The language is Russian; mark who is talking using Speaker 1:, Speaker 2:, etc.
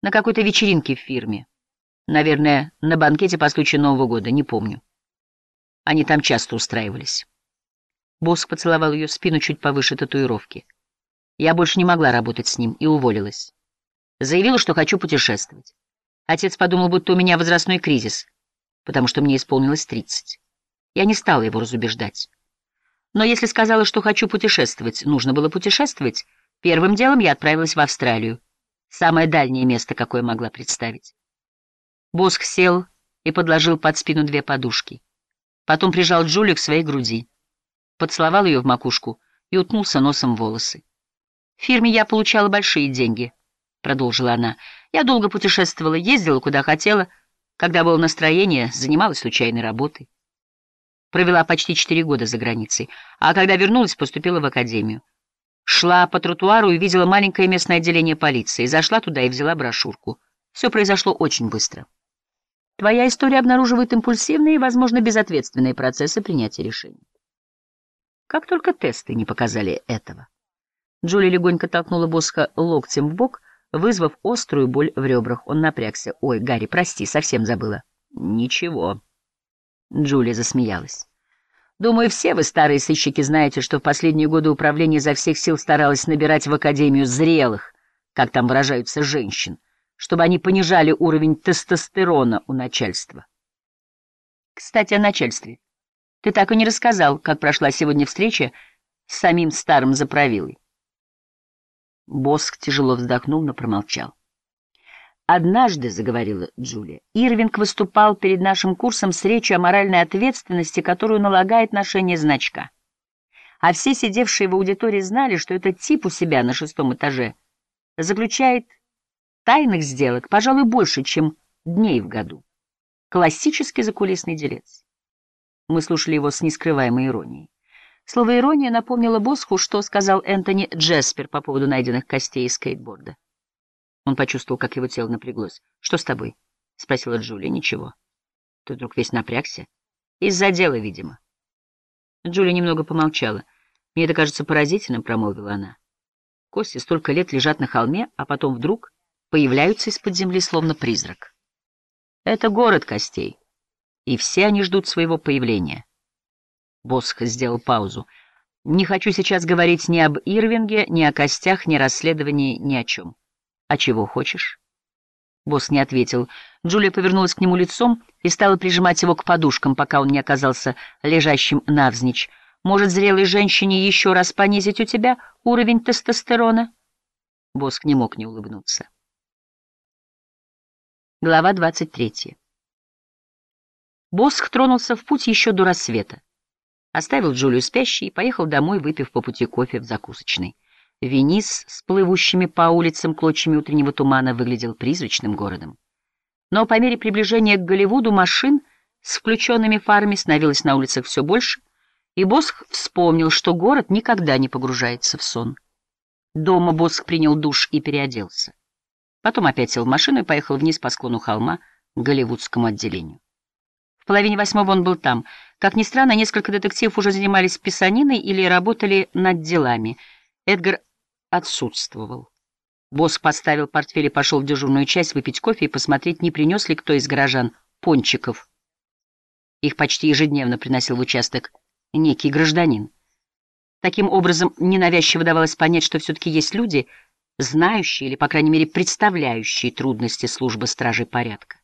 Speaker 1: На какой-то вечеринке в фирме. Наверное, на банкете по случаю Нового года, не помню. Они там часто устраивались. Боск поцеловал ее спину чуть повыше татуировки. Я больше не могла работать с ним и уволилась. Заявила, что хочу путешествовать. Отец подумал, будто у меня возрастной кризис, потому что мне исполнилось тридцать. Я не стала его разубеждать. Но если сказала, что хочу путешествовать, нужно было путешествовать, первым делом я отправилась в Австралию. Самое дальнее место, какое могла представить. Босх сел и подложил под спину две подушки. Потом прижал Джулию к своей груди, поцеловал ее в макушку и утнулся носом в волосы. «В фирме я получала большие деньги», — продолжила она. «Я долго путешествовала, ездила куда хотела. Когда было настроение, занималась случайной работой. Провела почти четыре года за границей, а когда вернулась, поступила в академию. Шла по тротуару и видела маленькое местное отделение полиции. Зашла туда и взяла брошюрку. Все произошло очень быстро. Твоя история обнаруживает импульсивные и, возможно, безответственные процессы принятия решений. Как только тесты не показали этого. Джули легонько толкнула Босха локтем в бок, вызвав острую боль в ребрах. Он напрягся. «Ой, Гарри, прости, совсем забыла». «Ничего». Джулия засмеялась. Думаю, все вы, старые сыщики, знаете, что в последние годы управление изо всех сил старалось набирать в Академию зрелых, как там выражаются, женщин, чтобы они понижали уровень тестостерона у начальства. Кстати, о начальстве. Ты так и не рассказал, как прошла сегодня встреча с самим старым заправилой. Боск тяжело вздохнул, но промолчал. Однажды, — заговорила Джулия, — Ирвинг выступал перед нашим курсом с речью о моральной ответственности, которую налагает ношение значка. А все сидевшие в аудитории знали, что этот тип у себя на шестом этаже заключает тайных сделок, пожалуй, больше, чем дней в году. Классический закулисный делец. Мы слушали его с нескрываемой иронией. Слово «ирония» напомнило Босху, что сказал Энтони Джеспер по поводу найденных костей из скейтборда. Он почувствовал, как его тело напряглось. «Что с тобой?» — спросила Джулия. «Ничего». Ты вдруг весь напрягся? Из-за дела, видимо. Джулия немного помолчала. «Мне это кажется поразительным», — промолвила она. Кости столько лет лежат на холме, а потом вдруг появляются из-под земли, словно призрак. Это город костей, и все они ждут своего появления. Босх сделал паузу. «Не хочу сейчас говорить ни об Ирвинге, ни о костях, ни расследовании, ни о чем». «А чего хочешь?» Босс не ответил. Джулия повернулась к нему лицом и стала прижимать его к подушкам, пока он не оказался лежащим навзничь. «Может, зрелой женщине еще раз понизить у тебя уровень тестостерона?» Боск не мог не улыбнуться. Глава 23. Боск тронулся в путь еще до рассвета. Оставил Джулию спящей и поехал домой, выпив по пути кофе в закусочной. Венис с плывущими по улицам клочьями утреннего тумана выглядел призрачным городом. Но по мере приближения к Голливуду машин с включенными фарами становилось на улицах все больше, и Босх вспомнил, что город никогда не погружается в сон. Дома Босх принял душ и переоделся. Потом опять сел в машину и поехал вниз по склону холма к голливудскому отделению. В половине восьмого он был там. Как ни странно, несколько детективов уже занимались писаниной или работали над делами. Эдгар отсутствовал. Босс поставил портфель и пошел в дежурную часть выпить кофе и посмотреть, не принес ли кто из горожан пончиков. Их почти ежедневно приносил в участок некий гражданин. Таким образом, ненавязчиво давалось понять, что все-таки есть люди, знающие или, по крайней мере, представляющие трудности службы стражей порядка.